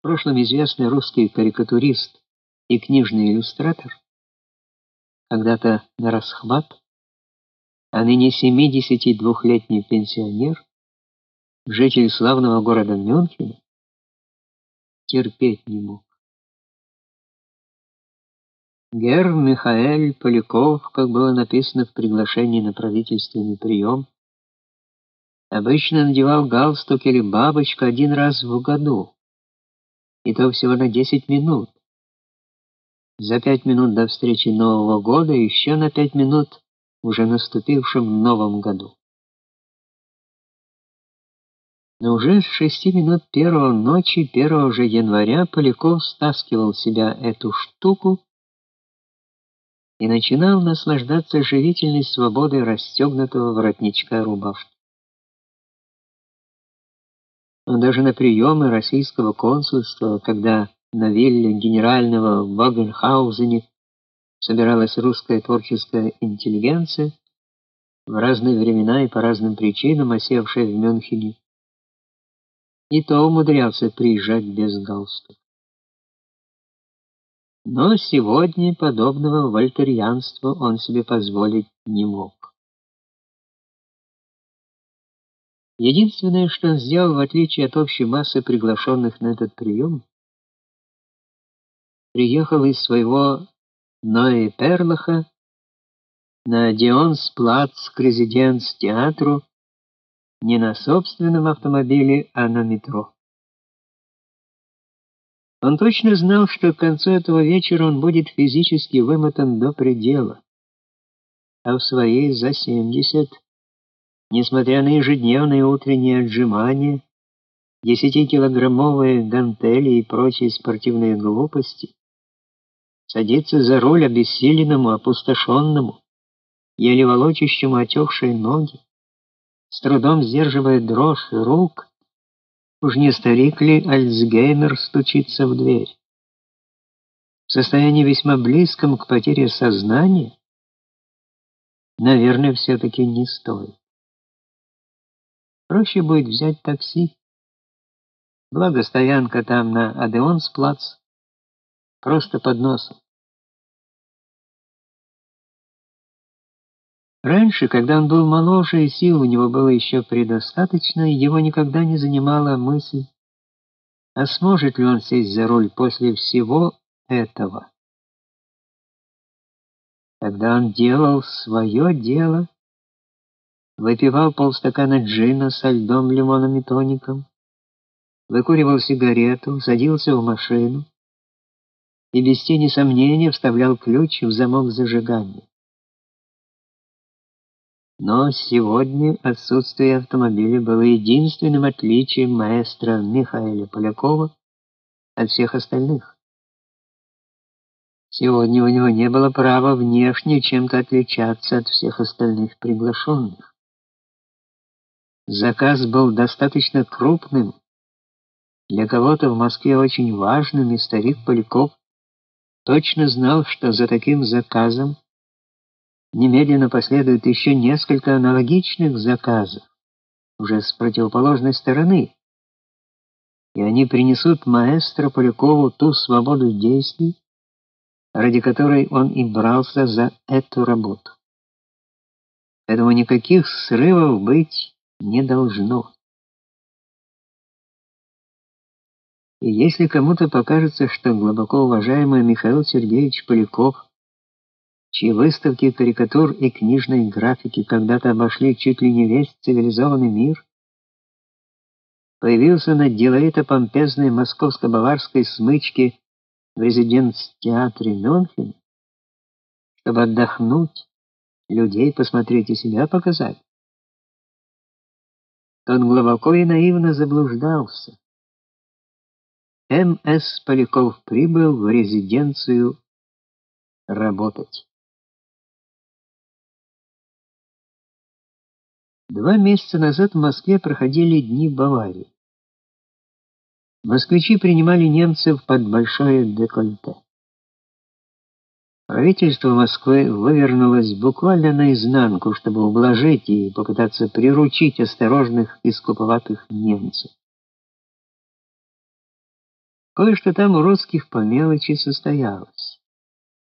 в прошлом известный русский карикатурист и книжный иллюстратор, когда-то на расхват, а ныне 72-летний пенсионер, житель славного города Мюнхена, терпеть не мог. Герр Михаэль Поляков, как было написано в приглашении на правительственный прием, обычно надевал галстук или бабочку один раз в году, и то всего на 10 минут. За пять минут до встречи Нового года и еще на пять минут уже наступившем Новом году. Но уже с шести минут первого ночи, первого же января, Поляков стаскивал себя эту штуку и начинал наслаждаться живительной свободой расстегнутого воротничка рубашки. Он даже на приемы российского консульства, когда на вилле генерального в Вагенхаузене собиралась русская творческая интеллигенция, в разные времена и по разным причинам осевшая в Мюнхене, и то умудрялся приезжать без галстука. Но сегодня подобного вольтерьянства он себе позволить не мог. Единственное, что он сделал, в отличие от общей массы приглашенных на этот прием, приехал из своего Ноэ Перлаха на Дионс-плац к резиденц-театру не на собственном автомобиле, а на метро. Он точно знал, что к концу этого вечера он будет физически вымотан до предела, а в своей за 70, несмотря на ежедневные утренние отжимания, десятикилограммовые гантели и прочие спортивные глупости, садиться за руль обессиленному, опустошенному, еле волочащему отекшие ноги, с трудом сдерживая дрожь рук, Уж не старик ли Альцгеймер стучится в дверь? В состоянии весьма близком к потере сознания? Наверное, все-таки не стоит. Проще будет взять такси. Благо стоянка там на Адеонсплац, просто под носом. Раньше, когда он был моложе и сил у него было еще предостаточно, его никогда не занимала мысль, а сможет ли он сесть за руль после всего этого. Тогда он делал свое дело, выпивал полстакана джина со льдом, лимоном и тоником, выкуривал сигарету, садился в машину и без тени сомнения вставлял ключ в замок зажигания. Но сегодня отсутствие автомобиля было единственным отличием маэстро Михаила Полякова от всех остальных. Сегодня у него не было права внешне чем-то отличаться от всех остальных приглашенных. Заказ был достаточно крупным, для кого-то в Москве очень важным, и старик Поляков точно знал, что за таким заказом немедленно последует еще несколько аналогичных заказов, уже с противоположной стороны, и они принесут маэстро Полякову ту свободу действий, ради которой он и брался за эту работу. Поэтому никаких срывов быть не должно. И если кому-то покажется, что глубоко уважаемый Михаил Сергеевич Поляков чьи выставки карикатур и книжной графики когда-то обошли чуть ли не весь цивилизованный мир, появился на деловито-помпезной московско-баварской смычке в резиденц-театре Мюнхен, чтобы отдохнуть, людей посмотреть и себя показать. Он глубоко и наивно заблуждался. М.С. Поляков прибыл в резиденцию работать. Два месяца назад в Москве проходили дни Баварии. Москвичи принимали немцев под большое декольте. Правительство Москвы вывернулось буквально наизнанку, чтобы ублажить и попытаться приручить осторожных и скуповатых немцев. Кое-что там у русских по мелочи состоялось.